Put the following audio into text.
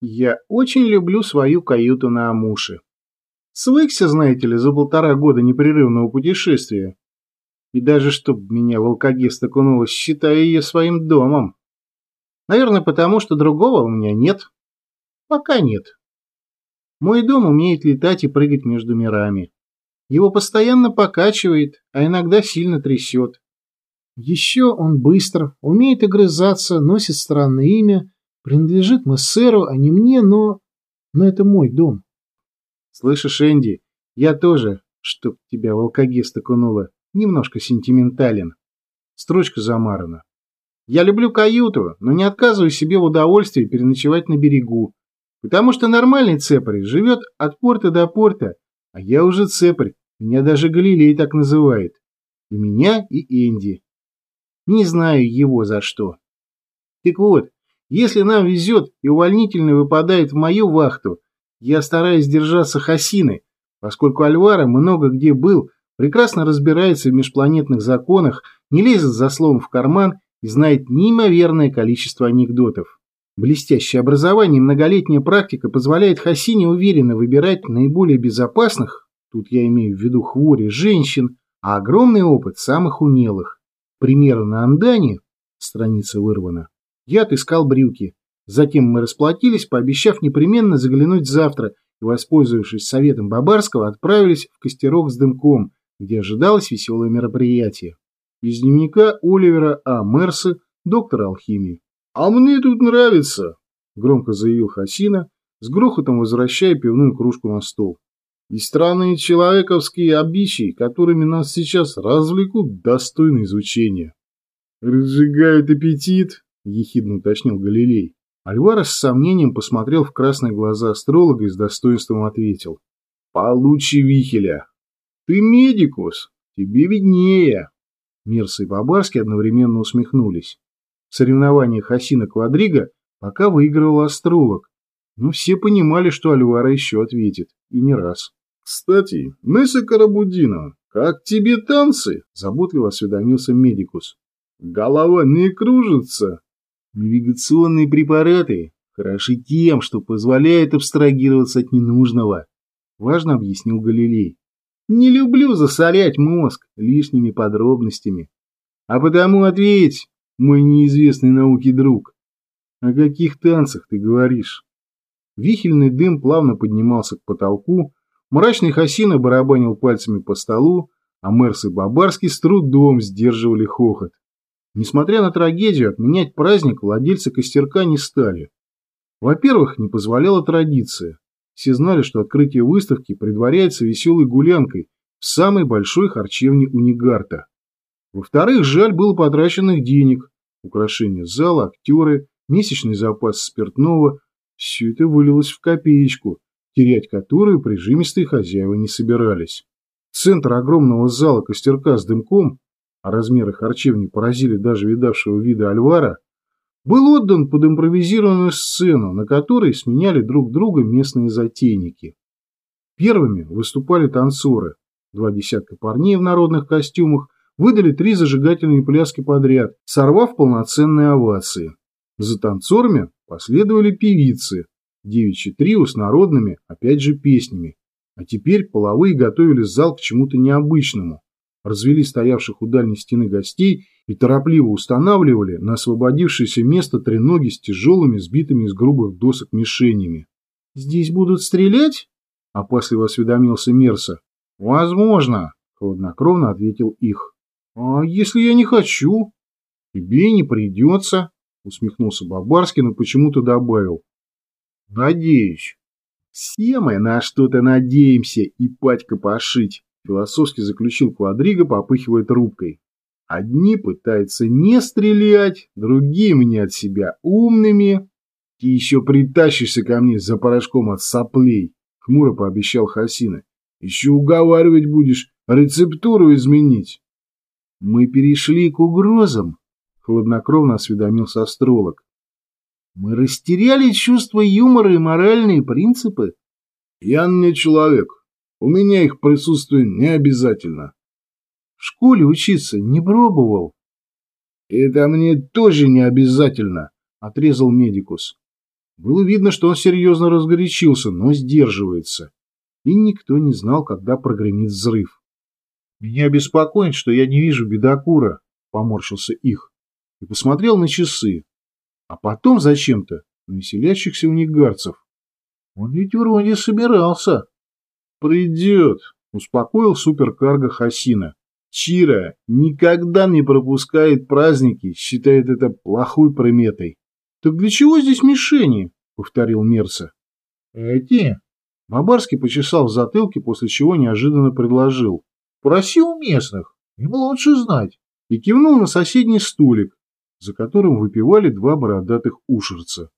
Я очень люблю свою каюту на Амуше. Свыкся, знаете ли, за полтора года непрерывного путешествия. И даже чтоб меня в алкогест окунуло, считаю ее своим домом. Наверное, потому что другого у меня нет. Пока нет. Мой дом умеет летать и прыгать между мирами. Его постоянно покачивает, а иногда сильно трясет. Еще он быстр, умеет огрызаться, носит странное имя, принадлежит мессеру, а не мне, но... Но это мой дом. Слышишь, Энди, я тоже, чтоб тебя в алкогест окунуло, немножко сентиментален. Строчка замарана. Я люблю каюту, но не отказываю себе в удовольствии переночевать на берегу, потому что нормальный цепарь живет от порта до порта, а я уже цепарь, меня даже Галилей так называет. И меня, и Энди. Не знаю его за что. Так вот, если нам везет и увольнительный выпадает в мою вахту, я стараюсь держаться Хасины, поскольку Альвара много где был, прекрасно разбирается в межпланетных законах, не лезет за словом в карман и знает неимоверное количество анекдотов. Блестящее образование и многолетняя практика позволяет Хасине уверенно выбирать наиболее безопасных, Тут я имею в виду хвори женщин, а огромный опыт самых умелых. Примеры на Андане, страница вырвана, я отыскал брюки. Затем мы расплатились, пообещав непременно заглянуть завтра, и, воспользовавшись советом Бабарского, отправились в костерок с дымком, где ожидалось веселое мероприятие. Из дневника Оливера А. Мерсы, доктора алхимии. «А мне тут нравится», – громко заявил Хасина, с грохотом возвращая пивную кружку на стол и странные человековские обычаи, которыми нас сейчас развлекут, достойны изучения. «Разжигают аппетит», — ехидно уточнил Галилей. Альварес с сомнением посмотрел в красные глаза астролога и с достоинством ответил. «Получи вихеля. Ты медикус, тебе виднее». Мирса и Бабарски одновременно усмехнулись. В соревнованиях Хасина Квадрига пока выигрывал астролог, но все понимали, что Альвара еще ответит, и не раз. «Кстати, Несса Карабудина, как тебе танцы?» – заботливо осведомился медикус. «Голова не кружится?» «Навигационные препараты хороши тем, что позволяют абстрагироваться от ненужного», – важно объяснил Галилей. «Не люблю засорять мозг лишними подробностями. А потому ответь, мой неизвестный науки друг, о каких танцах ты говоришь?» Вихельный дым плавно поднимался к потолку, Мрачный Хасина барабанил пальцами по столу, а Мерс и Бабарский с трудом сдерживали хохот. Несмотря на трагедию, отменять праздник владельцы костерка не стали. Во-первых, не позволяла традиция. Все знали, что открытие выставки предваряется веселой гулянкой в самой большой харчевне Унигарта. Во-вторых, жаль было потраченных денег. Украшения зала, актеры, месячный запас спиртного – все это вылилось в копеечку – терять которую прижимистые хозяева не собирались. Центр огромного зала костерка с дымком, а размеры харчевни поразили даже видавшего вида Альвара, был отдан под импровизированную сцену, на которой сменяли друг друга местные затейники. Первыми выступали танцоры. Два десятка парней в народных костюмах выдали три зажигательные пляски подряд, сорвав полноценные овации. За танцорами последовали певицы, девичье трио с народными, опять же, песнями. А теперь половые готовили зал к чему-то необычному. Развели стоявших у дальней стены гостей и торопливо устанавливали на освободившееся место треноги с тяжелыми, сбитыми из грубых досок мишенями. «Здесь будут стрелять?» – опасливо осведомился Мерса. «Возможно», – хладнокровно ответил их. «А если я не хочу?» «Тебе не придется», – усмехнулся Бабарский, но почему-то добавил. Надеюсь. Все мы на что-то надеемся и патька пошить, философски заключил Квадриго, попыхивая трубкой. Одни пытаются не стрелять, другие мне от себя умными. Ты еще притащишься ко мне за порошком от соплей, хмуро пообещал Хасина. Еще уговаривать будешь рецептуру изменить. Мы перешли к угрозам, хладнокровно осведомился астролог. Мы растеряли чувство юмора и моральные принципы. Я не человек. У меня их присутствие не обязательно. В школе учиться не пробовал. Это мне тоже не обязательно, отрезал медикус. Было видно, что он серьезно разгорячился, но сдерживается. И никто не знал, когда прогремит взрыв. «Меня беспокоит, что я не вижу бедокура», — поморщился их, и посмотрел на часы. А потом зачем-то на веселящихся унигарцев. Он ведь вроде собирался. «Придет», — успокоил суперкарго Хасина. Чира никогда не пропускает праздники, считает это плохой приметой. «Так для чего здесь мишени?» — повторил Мерца. «Эти?» Бабарский почесал в затылке, после чего неожиданно предложил. «Проси у местных, им лучше знать». И кивнул на соседний стулик, за которым выпивали два бородатых ушерца.